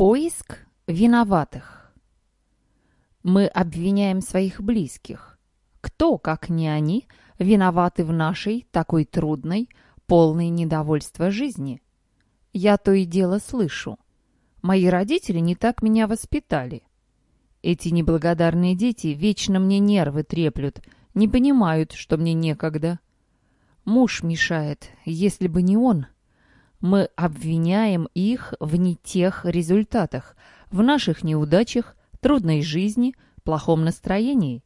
Поиск виноватых. Мы обвиняем своих близких. Кто, как не они, виноваты в нашей такой трудной, полной недовольства жизни? Я то и дело слышу. Мои родители не так меня воспитали. Эти неблагодарные дети вечно мне нервы треплют, не понимают, что мне некогда. Муж мешает, если бы не он — мы обвиняем их в не тех результатах, в наших неудачах, трудной жизни, плохом настроении.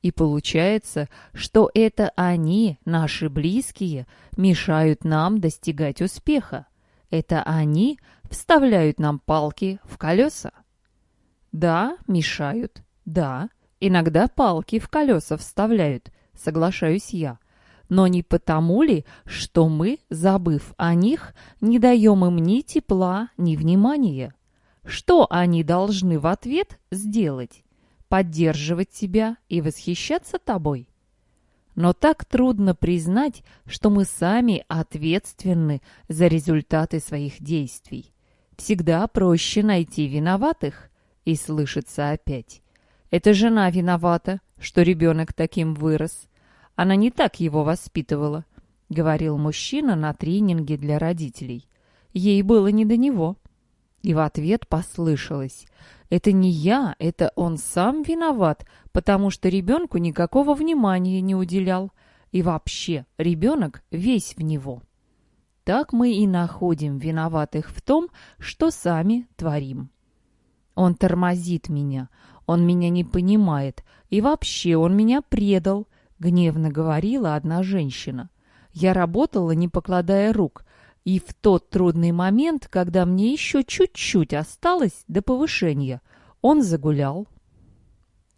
И получается, что это они, наши близкие, мешают нам достигать успеха. Это они вставляют нам палки в колеса. Да, мешают. Да, иногда палки в колеса вставляют, соглашаюсь я. Но не потому ли, что мы, забыв о них, не даем им ни тепла, ни внимания? Что они должны в ответ сделать? Поддерживать тебя и восхищаться тобой? Но так трудно признать, что мы сами ответственны за результаты своих действий. Всегда проще найти виноватых и слышится опять. Это жена виновата, что ребенок таким вырос. Она не так его воспитывала, — говорил мужчина на тренинге для родителей. Ей было не до него. И в ответ послышалось. «Это не я, это он сам виноват, потому что ребенку никакого внимания не уделял. И вообще, ребенок весь в него». Так мы и находим виноватых в том, что сами творим. Он тормозит меня, он меня не понимает, и вообще он меня предал, — гневно говорила одна женщина. «Я работала, не покладая рук, и в тот трудный момент, когда мне еще чуть-чуть осталось до повышения, он загулял».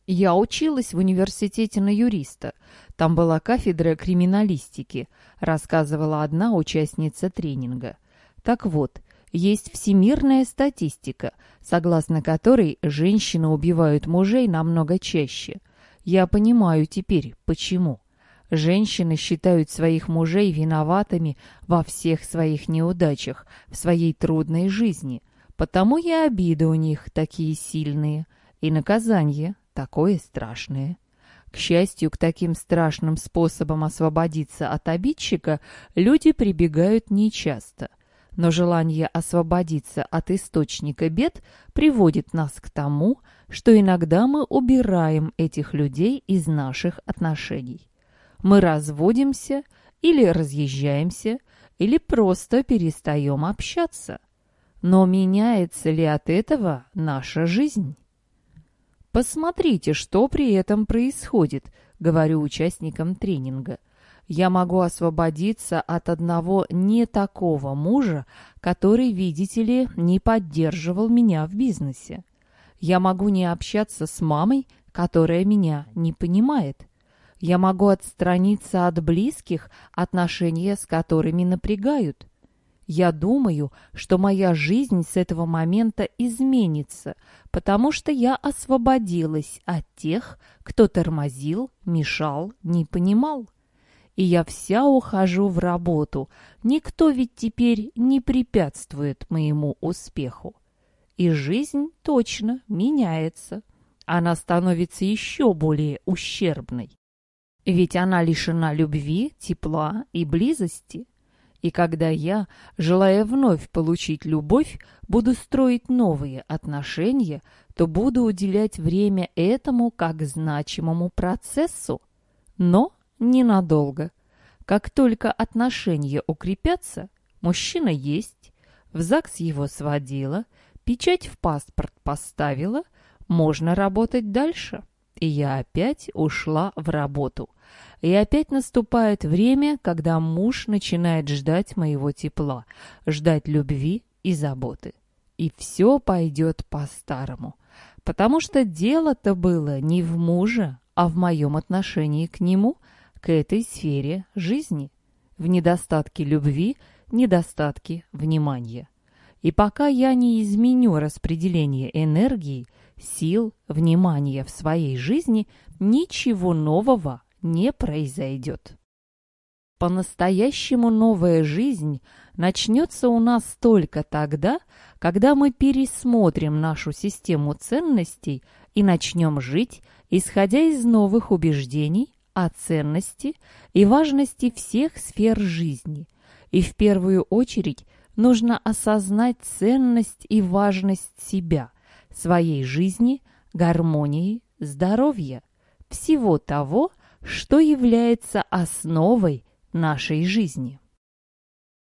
Я училась в университете на юриста. Там была кафедра криминалистики, рассказывала одна участница тренинга. Так вот, есть всемирная статистика, согласно которой женщины убивают мужей намного чаще – я понимаю теперь, почему. Женщины считают своих мужей виноватыми во всех своих неудачах, в своей трудной жизни. Потому и обиды у них такие сильные, и наказание такое страшное. К счастью, к таким страшным способам освободиться от обидчика люди прибегают нечасто. Но желание освободиться от источника бед приводит нас к тому, что иногда мы убираем этих людей из наших отношений. Мы разводимся или разъезжаемся, или просто перестаем общаться. Но меняется ли от этого наша жизнь? Посмотрите, что при этом происходит, говорю участникам тренинга. Я могу освободиться от одного не такого мужа, который, видите ли, не поддерживал меня в бизнесе. Я могу не общаться с мамой, которая меня не понимает. Я могу отстраниться от близких, отношения с которыми напрягают. Я думаю, что моя жизнь с этого момента изменится, потому что я освободилась от тех, кто тормозил, мешал, не понимал. И я вся ухожу в работу. Никто ведь теперь не препятствует моему успеху. И жизнь точно меняется. Она становится еще более ущербной. Ведь она лишена любви, тепла и близости. И когда я, желая вновь получить любовь, буду строить новые отношения, то буду уделять время этому как значимому процессу. Но ненадолго. Как только отношения укрепятся, мужчина есть, в ЗАГС его сводила, Печать в паспорт поставила, можно работать дальше. И я опять ушла в работу. И опять наступает время, когда муж начинает ждать моего тепла, ждать любви и заботы. И все пойдет по-старому. Потому что дело-то было не в муже, а в моем отношении к нему, к этой сфере жизни. В недостатке любви, недостатке внимания. И пока я не изменю распределение энергии, сил, внимания в своей жизни, ничего нового не произойдет. По-настоящему новая жизнь начнется у нас только тогда, когда мы пересмотрим нашу систему ценностей и начнем жить, исходя из новых убеждений о ценности и важности всех сфер жизни. И в первую очередь нужно осознать ценность и важность себя, своей жизни, гармонии, здоровья, всего того, что является основой нашей жизни.